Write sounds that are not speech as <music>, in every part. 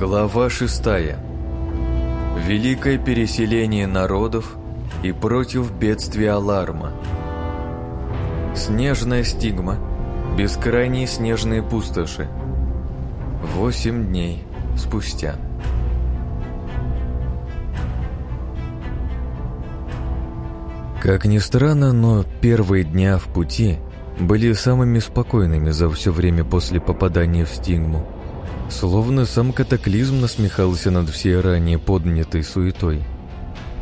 Глава шестая. Великое переселение народов и против бедствия аларма. Снежная стигма. Бескрайние снежные пустоши. Восемь дней спустя. Как ни странно, но первые дня в пути были самыми спокойными за все время после попадания в стигму. Словно сам катаклизм насмехался над всей ранее поднятой суетой.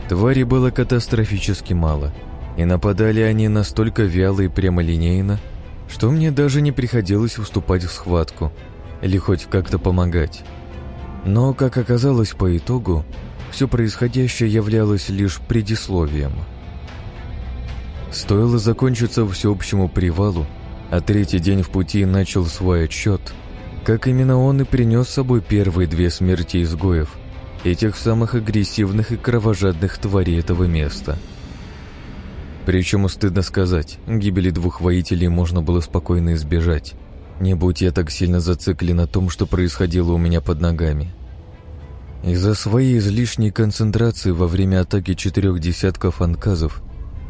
Твари было катастрофически мало, и нападали они настолько вяло и прямолинейно, что мне даже не приходилось уступать в схватку или хоть как-то помогать. Но, как оказалось по итогу, все происходящее являлось лишь предисловием. Стоило закончиться всеобщему привалу, а третий день в пути начал свой отсчет – как именно он и принес с собой первые две смерти изгоев, этих самых агрессивных и кровожадных тварей этого места. Причем, стыдно сказать, гибели двух воителей можно было спокойно избежать, не будь я так сильно зациклен на том, что происходило у меня под ногами. Из-за своей излишней концентрации во время атаки четырех десятков анказов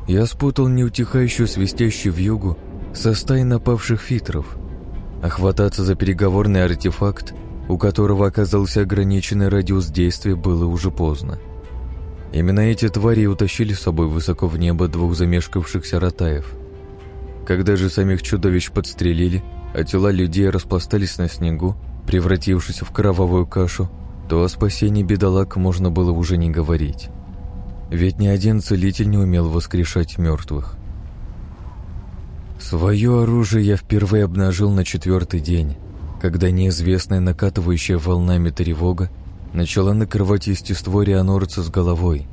я спутал неутихающую свистящую вьюгу со стаей напавших фитров – а хвататься за переговорный артефакт, у которого оказался ограниченный радиус действия, было уже поздно. Именно эти твари утащили с собой высоко в небо двух замешкавшихся ротаев. Когда же самих чудовищ подстрелили, а тела людей распластались на снегу, превратившись в кровавую кашу, то о спасении бедолаг можно было уже не говорить. Ведь ни один целитель не умел воскрешать мертвых. Свое оружие я впервые обнажил на четвертый день, когда неизвестная накатывающая волнами тревога начала накрывать естество Рианорца с головой.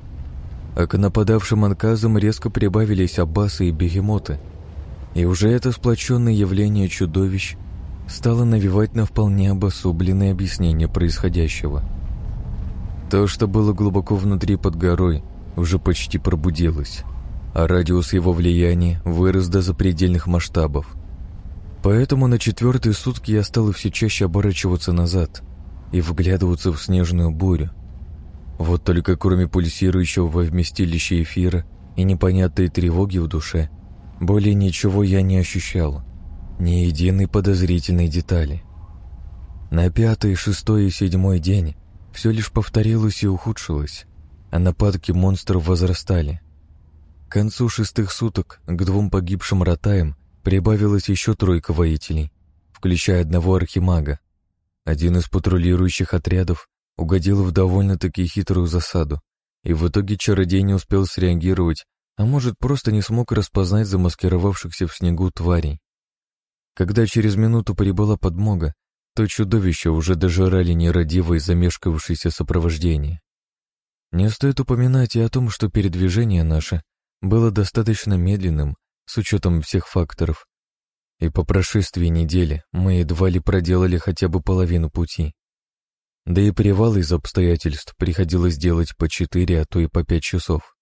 А к нападавшим анказам резко прибавились аббасы и бегемоты, и уже это сплоченное явление чудовищ стало навевать на вполне обособленное объяснение происходящего. То, что было глубоко внутри под горой, уже почти пробудилось а радиус его влияния вырос до запредельных масштабов. Поэтому на четвертые сутки я стал все чаще оборачиваться назад и вглядываться в снежную бурю. Вот только кроме пульсирующего во вместилище эфира и непонятной тревоги в душе, более ничего я не ощущал, ни единой подозрительной детали. На пятый, шестой и седьмой день все лишь повторилось и ухудшилось, а нападки монстров возрастали. Концу шестых суток к двум погибшим ротаям прибавилось еще тройка воителей, включая одного архимага. Один из патрулирующих отрядов угодил в довольно-таки хитрую засаду, и в итоге чародей не успел среагировать, а может, просто не смог распознать замаскировавшихся в снегу тварей. Когда через минуту прибыла подмога, то чудовища уже дожирали нерадивое замешкавшееся сопровождение. Не стоит упоминать и о том, что передвижение наше было достаточно медленным с учетом всех факторов, и по прошествии недели мы едва ли проделали хотя бы половину пути. Да и привал из обстоятельств приходилось делать по четыре, а то и по пять часов.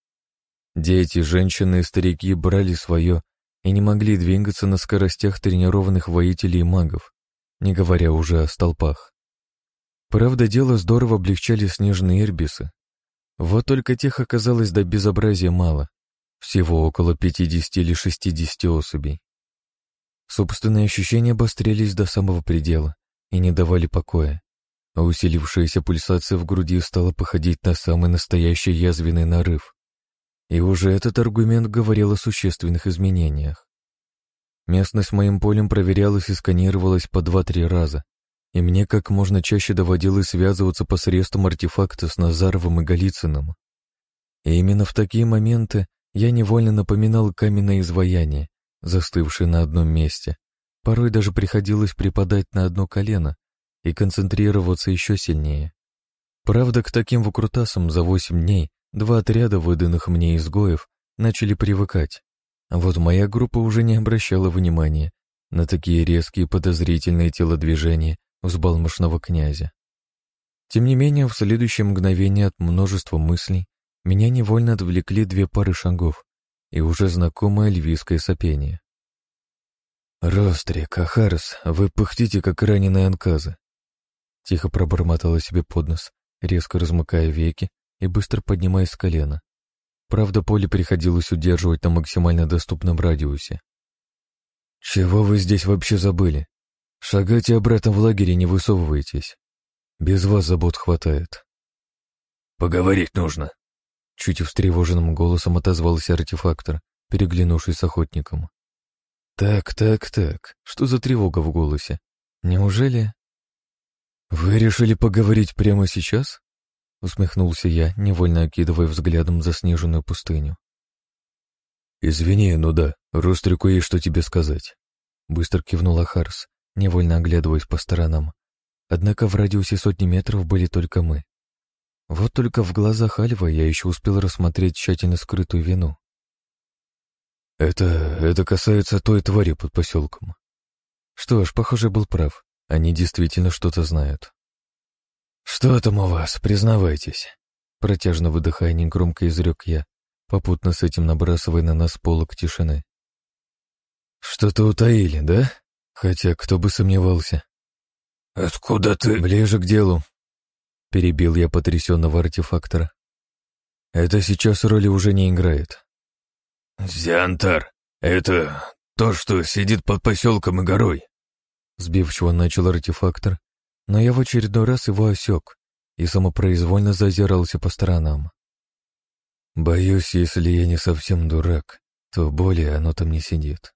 Дети, женщины и старики брали свое и не могли двигаться на скоростях тренированных воителей и магов, не говоря уже о столпах. Правда, дело здорово облегчали снежные ирбисы. Вот только тех оказалось до безобразия мало, всего около 50 или 60 особей. Собственные ощущения обострились до самого предела и не давали покоя, а усилившаяся пульсация в груди стала походить на самый настоящий язвенный нарыв. И уже этот аргумент говорил о существенных изменениях. Местность моим полем проверялась и сканировалась по два-три раза, и мне как можно чаще доводилось связываться посредством артефакта с Назаровым и Голицыным. И именно в такие моменты я невольно напоминал каменное изваяние, застывшее на одном месте. Порой даже приходилось припадать на одно колено и концентрироваться еще сильнее. Правда, к таким выкрутасам за восемь дней два отряда, выданных мне изгоев, начали привыкать. А вот моя группа уже не обращала внимания на такие резкие подозрительные телодвижения взбалмошного князя. Тем не менее, в следующее мгновение от множества мыслей меня невольно отвлекли две пары шагов и уже знакомое львийское сопение. «Рострик, Ахарс, вы пыхтите, как раненые анказы». Тихо пробормотала себе под нос, резко размыкая веки и быстро поднимаясь с колена. Правда, поле приходилось удерживать на максимально доступном радиусе. «Чего вы здесь вообще забыли? Шагайте обратно в лагерь и не высовывайтесь. Без вас забот хватает». «Поговорить нужно», — чуть встревоженным голосом отозвался артефактор, переглянувшись с охотником. «Так, так, так, что за тревога в голосе? Неужели...» «Вы решили поговорить прямо сейчас?» — усмехнулся я, невольно окидывая взглядом заснеженную пустыню. «Извини, ну да, Рострику есть что тебе сказать», — быстро кивнула Харс, невольно оглядываясь по сторонам. Однако в радиусе сотни метров были только мы. Вот только в глазах Альва я еще успел рассмотреть тщательно скрытую вину. «Это... это касается той твари под поселком». Что ж, похоже, был прав. Они действительно что-то знают. «Что там у вас, признавайтесь?» Протяжно выдыхая, негромко изрек я, попутно с этим набрасывая на нас полок тишины. «Что-то утаили, да? Хотя кто бы сомневался». «Откуда ты?» «Ближе к делу», — перебил я потрясенного артефактора. «Это сейчас роли уже не играет». «Зиантар, это то, что сидит под поселком и горой?» Сбивчиво начал артефактор, но я в очередной раз его осек и самопроизвольно зазирался по сторонам. Боюсь, если я не совсем дурак, то более оно там не сидит.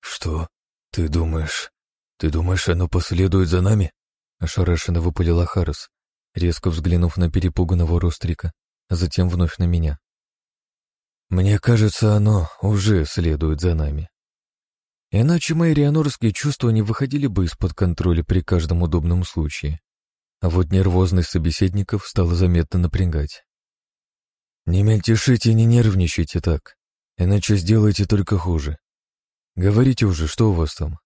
«Что? Ты думаешь? Ты думаешь, оно последует за нами?» Ошарашенно выпалила Харрес, резко взглянув на перепуганного Рострика, а затем вновь на меня. «Мне кажется, оно уже следует за нами. Иначе мои рианорские чувства не выходили бы из-под контроля при каждом удобном случае. А вот нервозность собеседников стала заметно напрягать. Не мельтешите и не нервничайте так, иначе сделаете только хуже. Говорите уже, что у вас там?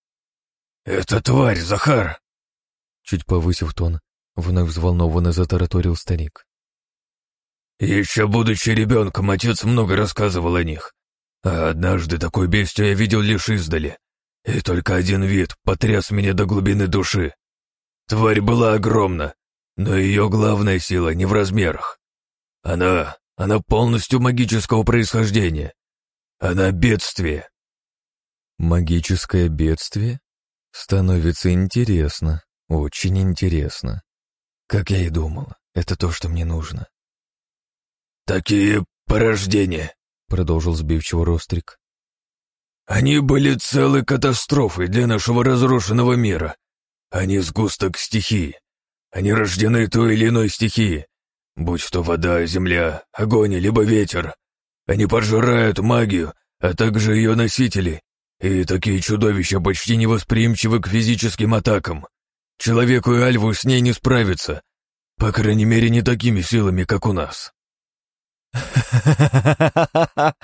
«Это тварь, Захар!» Чуть повысив тон, вновь взволнованно затараторил старик. «Еще будучи ребенком, отец много рассказывал о них. А однажды такой бестию я видел лишь издали. И только один вид потряс меня до глубины души. Тварь была огромна, но ее главная сила не в размерах. Она она полностью магического происхождения. Она бедствие. Магическое бедствие? Становится интересно, очень интересно. Как я и думал, это то, что мне нужно. Такие порождения, продолжил сбивчиво Рострик. Они были целой катастрофой для нашего разрушенного мира. Они сгусток стихии. Они рождены той или иной стихии, Будь то вода, земля, огонь, либо ветер. Они пожирают магию, а также ее носители, и такие чудовища почти невосприимчивы к физическим атакам. Человеку и Альву с ней не справиться, по крайней мере, не такими силами, как у нас. <laughs>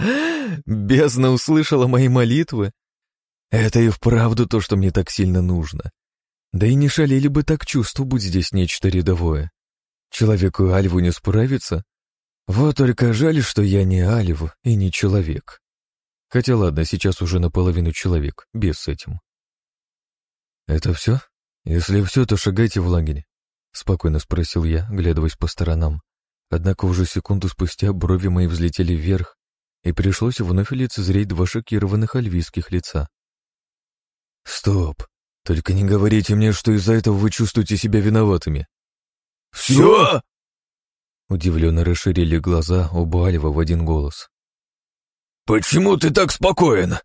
Бездна услышала мои молитвы. Это и вправду то, что мне так сильно нужно. Да и не шалили бы так чувства, будь здесь нечто рядовое. Человеку Альву не справиться? Вот только жаль, что я не Альв и не человек. Хотя ладно, сейчас уже наполовину человек, без этим. «Это все? Если все, то шагайте в лагерь», — спокойно спросил я, глядываясь по сторонам. Однако уже секунду спустя брови мои взлетели вверх, и пришлось вновь лицезреть два шокированных альвийских лица. «Стоп! Только не говорите мне, что из-за этого вы чувствуете себя виноватыми!» «Все?» Удивленно расширили глаза оба Альва в один голос. «Почему ты так спокоен?»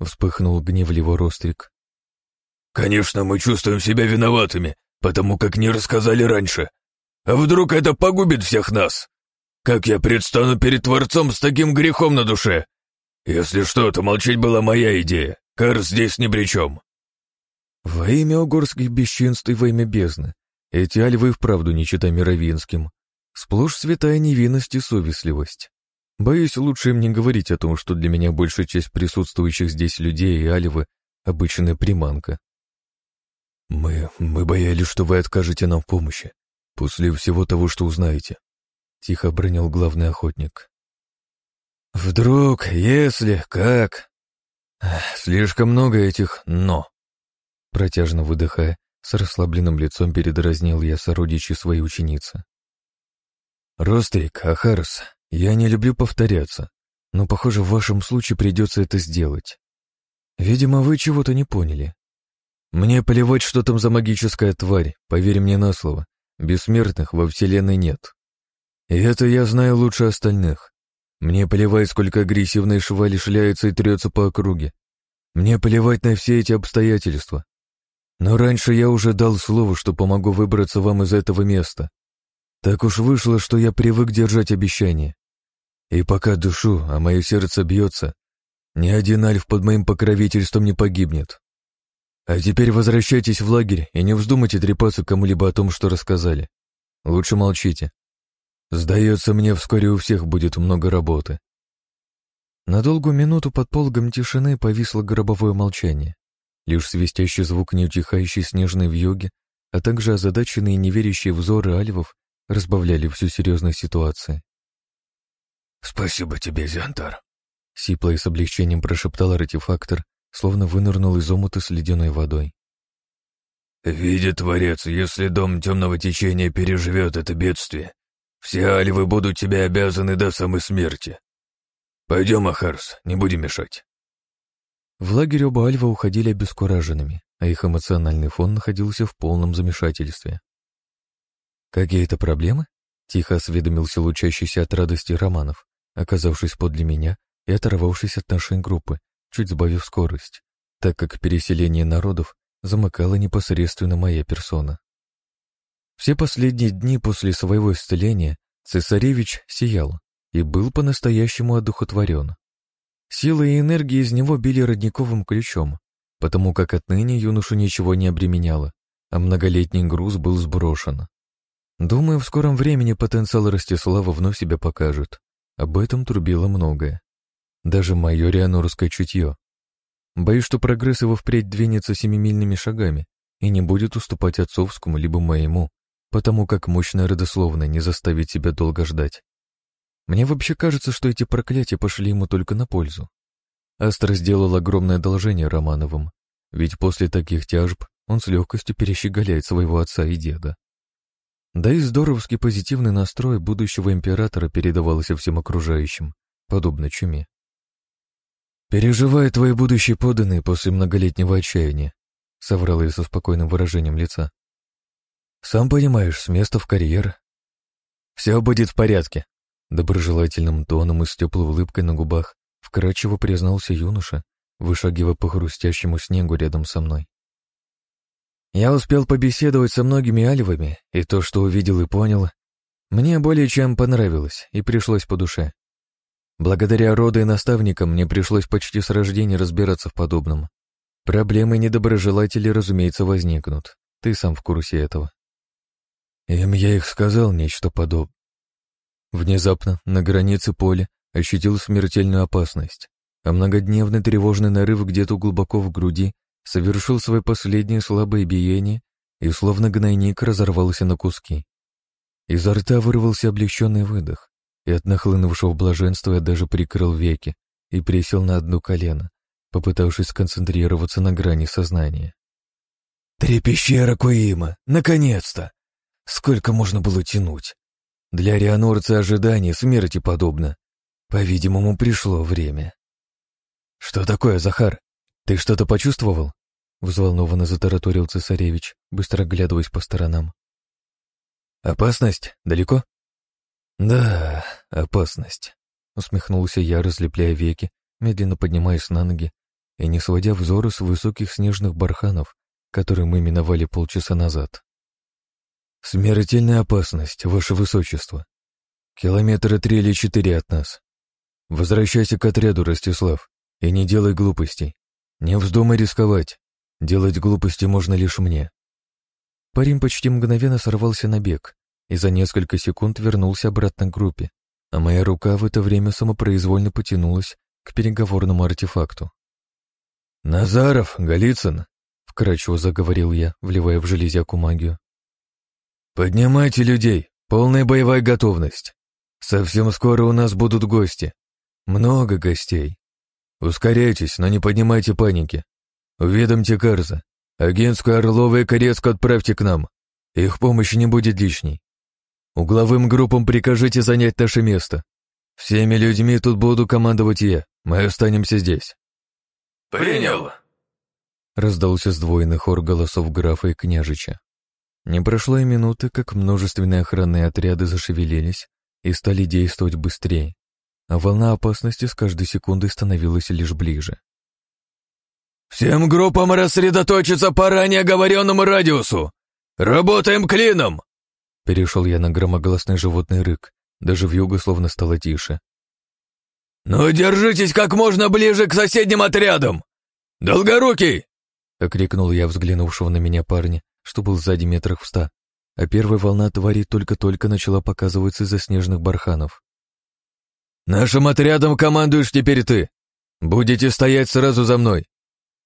Вспыхнул гневливо Рострик. «Конечно, мы чувствуем себя виноватыми, потому как не рассказали раньше. А вдруг это погубит всех нас? Как я предстану перед Творцом с таким грехом на душе? Если что, то молчать была моя идея. Кар здесь ни при чем». «Во имя угорских бесчинств и во имя бездны, эти альвы вправду не чита мировинским. Сплошь святая невинность и совестливость. Боюсь, лучше им не говорить о том, что для меня большая часть присутствующих здесь людей и альвы — обычная приманка. «Мы... мы боялись, что вы откажете нам в помощи, после всего того, что узнаете», — тихо бронил главный охотник. «Вдруг, если, как...» «Слишком много этих «но», — протяжно выдыхая, С расслабленным лицом передразнил я сородичи своей ученицы. «Рострик, Ахарс, я не люблю повторяться, но, похоже, в вашем случае придется это сделать. Видимо, вы чего-то не поняли. Мне плевать, что там за магическая тварь, поверь мне на слово. Бессмертных во Вселенной нет. И это я знаю лучше остальных. Мне плевать, сколько агрессивной швали шляется и трется по округе. Мне плевать на все эти обстоятельства. Но раньше я уже дал слово, что помогу выбраться вам из этого места. Так уж вышло, что я привык держать обещания. И пока душу, а мое сердце бьется, ни один альф под моим покровительством не погибнет. А теперь возвращайтесь в лагерь и не вздумайте трепаться кому-либо о том, что рассказали. Лучше молчите. Сдается мне, вскоре у всех будет много работы. На долгую минуту под пологом тишины повисло гробовое молчание. Лишь свистящий звук неутихающей снежной вьюги, а также озадаченные неверящие взоры альвов разбавляли всю серьезность ситуации. «Спасибо тебе, Зиантар», — сипло и с облегчением прошептал артефактор, словно вынырнул из омута с ледяной водой. «Видит Творец, если дом темного течения переживет это бедствие, все альвы будут тебе обязаны до самой смерти. Пойдем, Ахарс, не будем мешать». В лагерь оба альва уходили обескураженными, а их эмоциональный фон находился в полном замешательстве. «Какие-то проблемы?» — тихо осведомился лучащийся от радости Романов, оказавшись подле меня и оторвавшись от нашей группы, чуть сбавив скорость, так как переселение народов замыкала непосредственно моя персона. Все последние дни после своего исцеления цесаревич сиял и был по-настоящему одухотворен. Сила и энергия из него били родниковым ключом, потому как отныне юношу ничего не обременяло, а многолетний груз был сброшен. Думаю, в скором времени потенциал Ростислава вновь себя покажет. Об этом трубило многое. Даже мое рианорское чутье. Боюсь, что прогресс его впредь двинется семимильными шагами и не будет уступать отцовскому либо моему, потому как мощная родословная не заставит себя долго ждать. Мне вообще кажется, что эти проклятия пошли ему только на пользу. Астра сделал огромное одолжение Романовым, ведь после таких тяжб он с легкостью перещеголяет своего отца и деда. Да и здоровский позитивный настрой будущего императора передавался всем окружающим, подобно чуме. «Переживая твои будущие поданные после многолетнего отчаяния», — соврал я со спокойным выражением лица. «Сам понимаешь, с места в карьер». «Все будет в порядке», — доброжелательным тоном и с теплой улыбкой на губах вкрадчиво признался юноша, вышагивая по хрустящему снегу рядом со мной. «Я успел побеседовать со многими альвами, и то, что увидел и понял, мне более чем понравилось и пришлось по душе. Благодаря роду и наставникам мне пришлось почти с рождения разбираться в подобном. Проблемы недоброжелателей, разумеется, возникнут. Ты сам в курсе этого. Им я их сказал нечто подобное. Внезапно на границе поля ощутил смертельную опасность, а многодневный тревожный нарыв где-то глубоко в груди совершил свое последнее слабое биение и словно гнойник разорвался на куски. Изо рта вырвался облегченный выдох и от нахлынувшего блаженства я даже прикрыл веки и присел на одно колено, попытавшись сконцентрироваться на грани сознания. «Три пещеры Куима! Наконец-то! Сколько можно было тянуть? Для рианорца ожидание смерти подобно. По-видимому, пришло время». «Что такое, Захар? Ты что-то почувствовал?» Взволнованно затараторил цесаревич, быстро оглядываясь по сторонам. «Опасность? Далеко?» «Да, опасность», — усмехнулся я, разлепляя веки, медленно поднимаясь на ноги и не сводя взоры с высоких снежных барханов, которые мы миновали полчаса назад. «Смертельная опасность, ваше высочество. Километра три или четыре от нас. Возвращайся к отряду, Ростислав, и не делай глупостей. Не вздумай рисковать. Делать глупости можно лишь мне». Парень почти мгновенно сорвался на бег, и за несколько секунд вернулся обратно к группе, а моя рука в это время самопроизвольно потянулась к переговорному артефакту. «Назаров, Голицын!» — вкратчиво заговорил я, вливая в железяку магию. «Поднимайте людей! Полная боевая готовность! Совсем скоро у нас будут гости. Много гостей. Ускоряйтесь, но не поднимайте паники. Уведомьте Карза. Агентскую Орлова и Корецку отправьте к нам. Их помощь не будет лишней. Угловым группам прикажите занять наше место. Всеми людьми тут буду командовать я. Мы останемся здесь». «Принял!» Раздался сдвоенный хор голосов графа и княжича. Не прошло и минуты, как множественные охранные отряды зашевелились и стали действовать быстрее, а волна опасности с каждой секундой становилась лишь ближе. «Всем группам рассредоточиться по ранее оговоренному радиусу! Работаем клином!» Перешел я на громогласный животный рык, даже в юго словно стало тише. «Ну, держитесь как можно ближе к соседним отрядам! Долгорукий!» — окрикнул я взглянувшего на меня парня, что был сзади метрах в ста, а первая волна тварей только-только начала показываться из-за снежных барханов. «Нашим отрядом командуешь теперь ты. Будете стоять сразу за мной.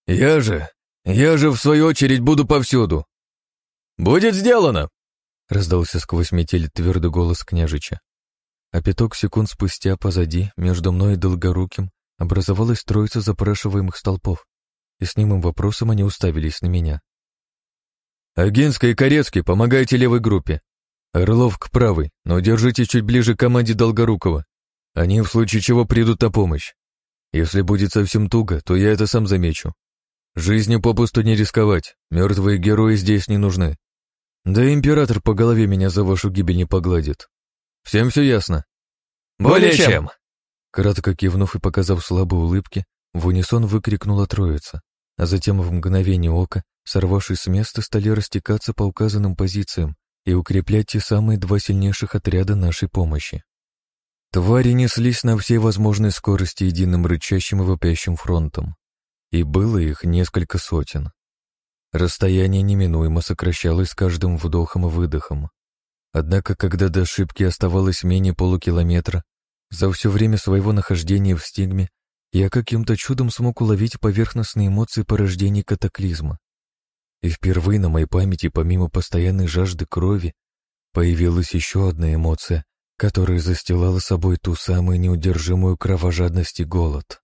Я же, я же в свою очередь буду повсюду. Будет сделано!» Раздался сквозь метель твердый голос княжича. А пяток секунд спустя позади, между мной и Долгоруким, образовалась троица запрашиваемых столпов, и с немым вопросом они уставились на меня. «Агинский и Корецкий, помогайте левой группе. Орлов к правой, но держите чуть ближе к команде Долгорукова. Они в случае чего придут на помощь. Если будет совсем туго, то я это сам замечу. Жизнью попусту не рисковать, мертвые герои здесь не нужны. Да император по голове меня за вашу гибель не погладит. Всем все ясно? Более чем. Кратко кивнув и показав слабые улыбки, в унисон выкрикнула троица, а затем в мгновение ока, сорвавшись с места, стали растекаться по указанным позициям и укреплять те самые два сильнейших отряда нашей помощи. Твари неслись на всей возможной скорости единым рычащим и вопящим фронтом и было их несколько сотен. Расстояние неминуемо сокращалось с каждым вдохом и выдохом. Однако, когда до ошибки оставалось менее полукилометра, за все время своего нахождения в стигме я каким-то чудом смог уловить поверхностные эмоции порождения катаклизма. И впервые на моей памяти, помимо постоянной жажды крови, появилась еще одна эмоция, которая застилала собой ту самую неудержимую кровожадность и голод.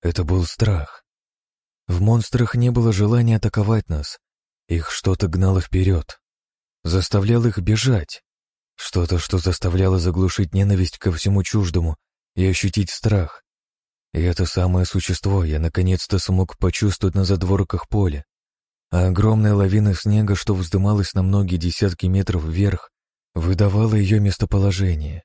Это был страх. В монстрах не было желания атаковать нас. Их что-то гнало вперед. Заставляло их бежать. Что-то, что заставляло заглушить ненависть ко всему чуждому и ощутить страх. И это самое существо я наконец-то смог почувствовать на задворках поля. А огромная лавина снега, что вздымалась на многие десятки метров вверх, выдавала ее местоположение.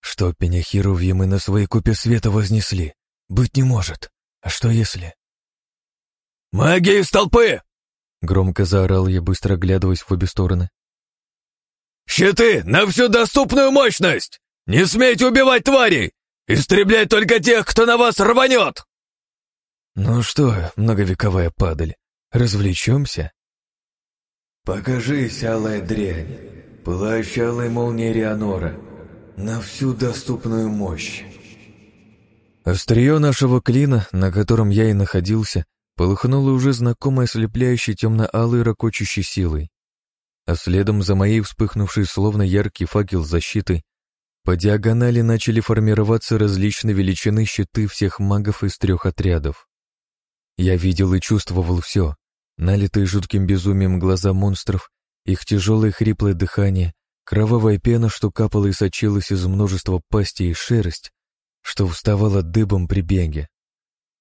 Что пеняхировье мы на своей купе света вознесли? Быть не может. А что если... «Магия из толпы!» Громко заорал я, быстро оглядываясь в обе стороны. «Щиты на всю доступную мощность! Не смейте убивать тварей! Истреблять только тех, кто на вас рванет!» «Ну что, многовековая падаль, развлечемся?» «Покажись, алая дрянь, плащ алой молнии Рианора, на всю доступную мощь!» Острие нашего клина, на котором я и находился, полыхнуло уже знакомой ослепляющей темно-алой ракочущей силой. А следом за моей вспыхнувшей словно яркий факел защиты по диагонали начали формироваться различные величины щиты всех магов из трех отрядов. Я видел и чувствовал все, налитые жутким безумием глаза монстров, их тяжелое хриплое дыхание, кровавая пена, что капала и сочилась из множества пастей и шерсть, что вставала дыбом при беге.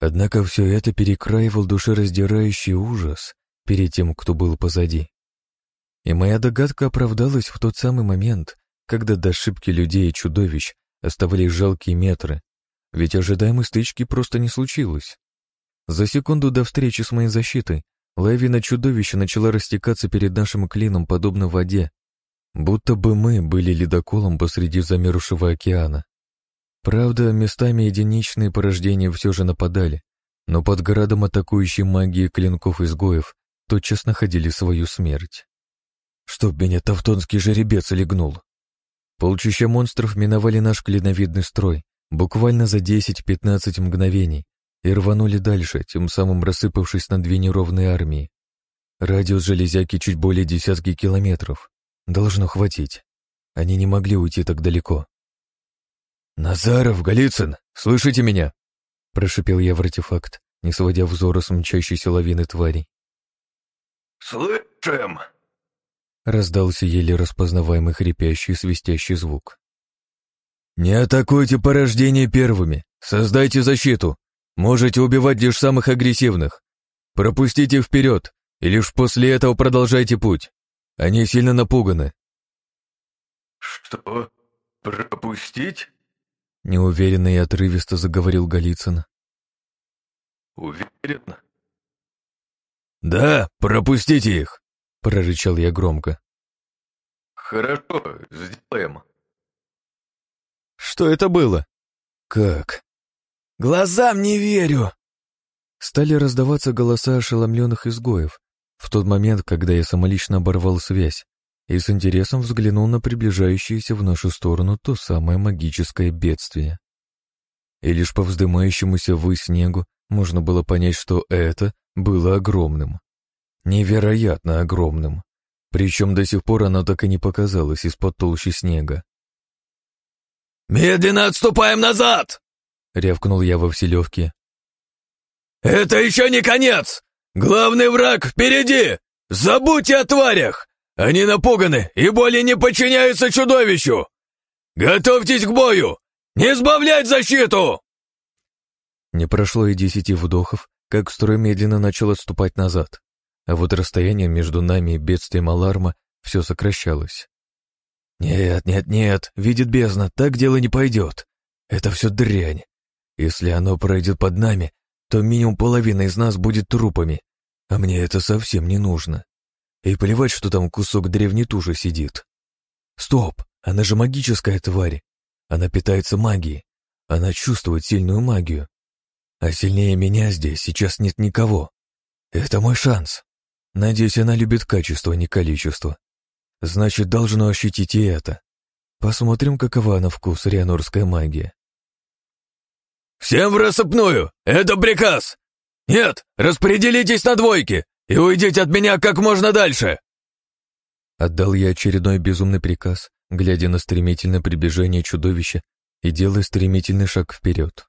Однако все это перекраивал душераздирающий ужас перед тем, кто был позади. И моя догадка оправдалась в тот самый момент, когда до ошибки людей и чудовищ оставались жалкие метры, ведь ожидаемой стычки просто не случилось. За секунду до встречи с моей защитой лавина чудовища начала растекаться перед нашим клином, подобно воде, будто бы мы были ледоколом посреди замерзшего океана. Правда, местами единичные порождения все же нападали, но под градом атакующей магии клинков-изгоев тотчас находили свою смерть. Чтоб меня тавтонский жеребец легнул. Полчища монстров миновали наш клиновидный строй буквально за 10-15 мгновений и рванули дальше, тем самым рассыпавшись на две неровные армии. Радиус железяки чуть более десятки километров. Должно хватить. Они не могли уйти так далеко. «Назаров, Голицын, слышите меня?» Прошипел я в артефакт, не сводя взора с мчащейся лавины тварей. «Слышим!» Раздался еле распознаваемый хрипящий свистящий звук. «Не атакуйте порождение первыми! Создайте защиту! Можете убивать лишь самых агрессивных! Пропустите вперед, и лишь после этого продолжайте путь! Они сильно напуганы!» «Что? Пропустить?» Неуверенно и отрывисто заговорил Голицын. «Уверен?» «Да, пропустите их!» — прорычал я громко. «Хорошо, сделаем». «Что это было?» «Как?» «Глазам не верю!» Стали раздаваться голоса ошеломленных изгоев в тот момент, когда я самолично оборвал связь и с интересом взглянул на приближающееся в нашу сторону то самое магическое бедствие. И лишь по вздымающемуся вы снегу можно было понять, что это было огромным. Невероятно огромным. Причем до сих пор оно так и не показалось из-под толщи снега. «Медленно отступаем назад!» — рявкнул я во вселевке. «Это еще не конец! Главный враг впереди! Забудьте о тварях! Они напуганы и более не подчиняются чудовищу! Готовьтесь к бою! Не сбавлять защиту!» Не прошло и десяти вдохов, как строй медленно начал отступать назад, а вот расстояние между нами и бедствием аларма все сокращалось. «Нет, нет, нет, видит бездна, так дело не пойдет. Это все дрянь. Если оно пройдет под нами, то минимум половина из нас будет трупами, а мне это совсем не нужно. И плевать, что там кусок древней туши сидит. Стоп, она же магическая тварь. Она питается магией. Она чувствует сильную магию. А сильнее меня здесь сейчас нет никого. Это мой шанс. Надеюсь, она любит качество, а не количество. Значит, должно ощутить и это. Посмотрим, какова на вкус рианорская магия. «Всем в рассыпную! Это приказ! Нет, распределитесь на двойки! И уйдите от меня как можно дальше!» Отдал я очередной безумный приказ, глядя на стремительное приближение чудовища и делая стремительный шаг вперед.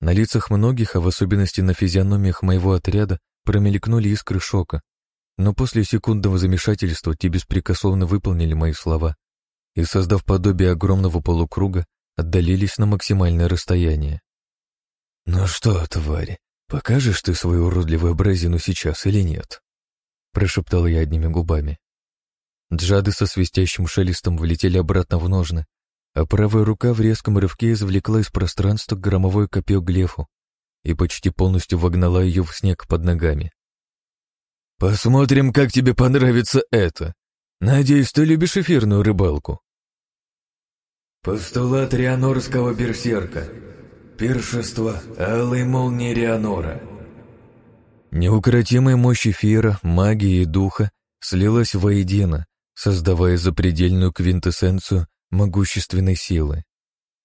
На лицах многих, а в особенности на физиономиях моего отряда, промелькнули искры шока, но после секундного замешательства те беспрекословно выполнили мои слова и, создав подобие огромного полукруга, отдалились на максимальное расстояние. «Ну что, твари, «Покажешь ты свою уродливую бразину сейчас или нет?» Прошептал я одними губами. Джады со свистящим шелестом влетели обратно в ножны, а правая рука в резком рывке извлекла из пространства громовое копье Глефу и почти полностью вогнала ее в снег под ногами. «Посмотрим, как тебе понравится это. Надеюсь, ты любишь эфирную рыбалку». «Постулат Рианорского берсерка», Пиршество Алой Молнии Рианора. Неукротимая мощь эфира, магии и духа слилась воедино, создавая запредельную квинтэссенцию могущественной силы.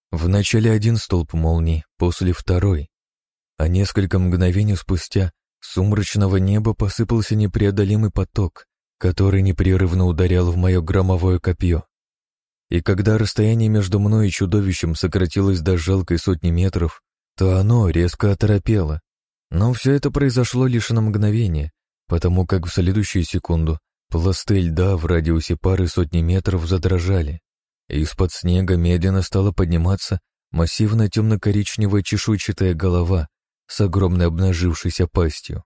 Вначале один столб молний, после второй, а несколько мгновений спустя с сумрачного неба посыпался непреодолимый поток, который непрерывно ударял в мое громовое копье. И когда расстояние между мной и чудовищем сократилось до жалкой сотни метров, то оно резко оторопело. Но все это произошло лишь на мгновение, потому как в следующую секунду пласты льда в радиусе пары сотни метров задрожали, из-под снега медленно стала подниматься массивная темно-коричневая чешуйчатая голова с огромной обнажившейся пастью.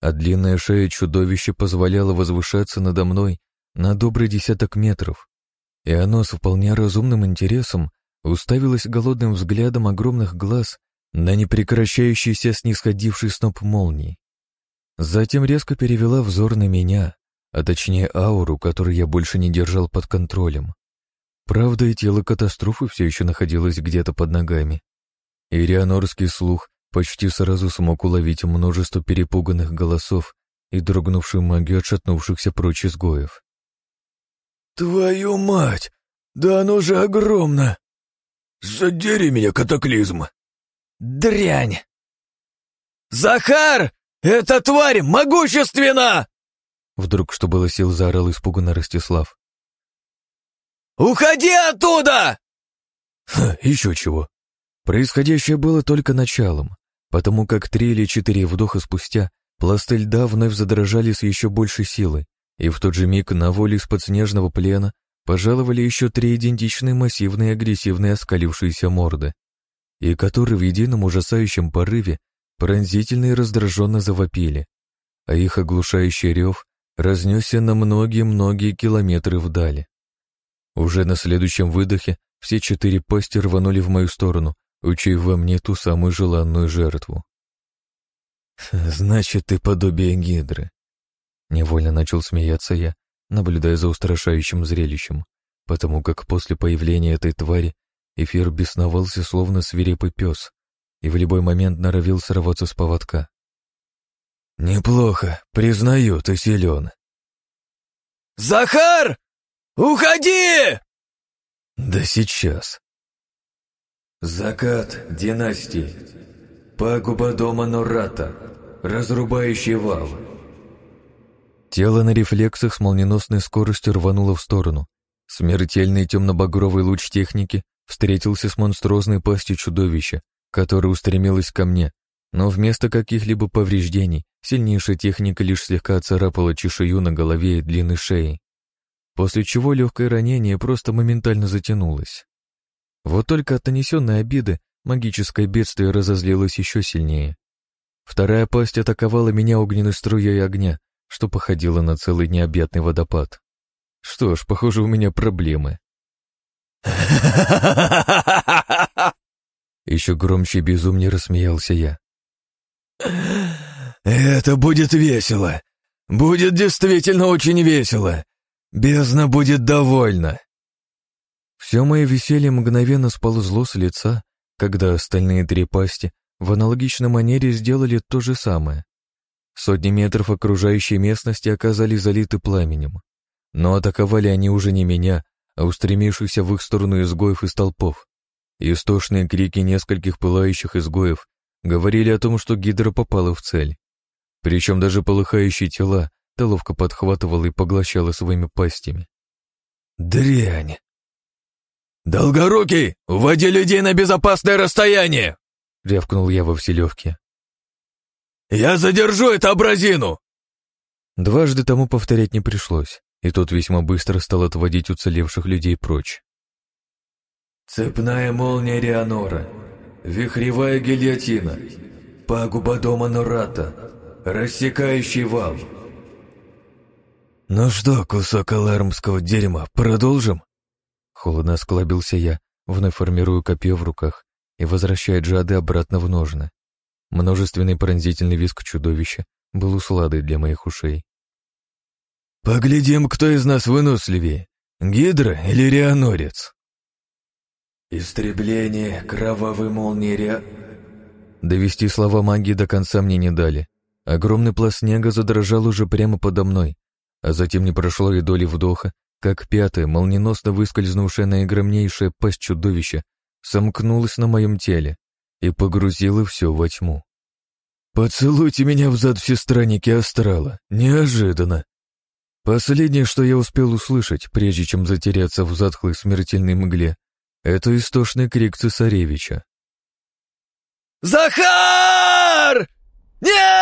А длинная шея чудовища позволяла возвышаться надо мной на добрый десяток метров, и оно с вполне разумным интересом уставилось голодным взглядом огромных глаз на непрекращающийся снисходивший сноп молний. Затем резко перевела взор на меня, а точнее ауру, которую я больше не держал под контролем. Правда, и тело катастрофы все еще находилось где-то под ногами. Ирианорский слух почти сразу смог уловить множество перепуганных голосов и дрогнувшую магию отшатнувшихся прочь изгоев. «Твою мать! Да оно же огромно! Задери меня, катаклизм!» «Дрянь!» «Захар! Эта тварь могущественна!» Вдруг, что было сил, заорал испуганно Ростислав. «Уходи оттуда!» Ха, еще чего. Происходящее было только началом, потому как три или четыре вдоха спустя Пласты льда вновь задрожали с еще большей силой, и в тот же миг на воле из-под снежного плена пожаловали еще три идентичные массивные агрессивные оскалившиеся морды, и которые в едином ужасающем порыве пронзительно и раздраженно завопили, а их оглушающий рев разнесся на многие-многие километры вдали. Уже на следующем выдохе все четыре пасти рванули в мою сторону, учив во мне ту самую желанную жертву. «Значит, ты подобие гидры». Невольно начал смеяться я, наблюдая за устрашающим зрелищем, потому как после появления этой твари эфир бесновался словно свирепый пес и в любой момент норовил сорваться с поводка. «Неплохо, признаю, ты силен». «Захар! Уходи!» «Да сейчас». Закат династии. Пагуба дома Нурата. Разрубающий вал. Тело на рефлексах с молниеносной скоростью рвануло в сторону. Смертельный темно-багровый луч техники встретился с монструозной пастью чудовища, которое устремилось ко мне, но вместо каких-либо повреждений сильнейшая техника лишь слегка царапала чешую на голове и длинной шеи, после чего легкое ранение просто моментально затянулось. Вот только от нанесенной обиды магическое бедствие разозлилось еще сильнее. Вторая пасть атаковала меня огненной струей огня, что походило на целый необъятный водопад. Что ж, похоже, у меня проблемы. Еще громче и безумнее рассмеялся я. «Это будет весело! Будет действительно очень весело! Бездна будет довольна!» Все мое веселье мгновенно сползло с лица, когда остальные три пасти в аналогичной манере сделали то же самое. Сотни метров окружающей местности оказались залиты пламенем. Но атаковали они уже не меня, а устремившихся в их сторону изгоев из толпов. Истошные крики нескольких пылающих изгоев говорили о том, что гидра попала в цель. Причем даже полыхающие тела та ловко подхватывала и поглощала своими пастями. «Дрянь!» «Долгорукий, уводи людей на безопасное расстояние!» — рявкнул я во вселевке. «Я задержу эту абразину!» Дважды тому повторять не пришлось, и тот весьма быстро стал отводить уцелевших людей прочь. Цепная молния Рианора, вихревая гильотина, пагуба дома Нурата, рассекающий вал. «Ну что, кусок алармского дерьма, продолжим?» Холодно осклабился я, вновь формирую копье в руках и возвращая джады обратно в ножны. Множественный пронзительный визг чудовища был усладой для моих ушей. «Поглядим, кто из нас выносливее, Гидра или Рианорец?» «Истребление кровавой молнии Риа...» Довести слова магии до конца мне не дали. Огромный пласт снега задрожал уже прямо подо мной, а затем не прошло и доли вдоха, как пятая, молниеносно выскользнувшая наигромнейшая пасть чудовища, сомкнулась на моем теле и погрузила все во тьму. «Поцелуйте меня взад все странники астрала! Неожиданно!» Последнее, что я успел услышать, прежде чем затеряться в затхлой смертельной мгле, это истошный крик цесаревича. «Захар! Нет!»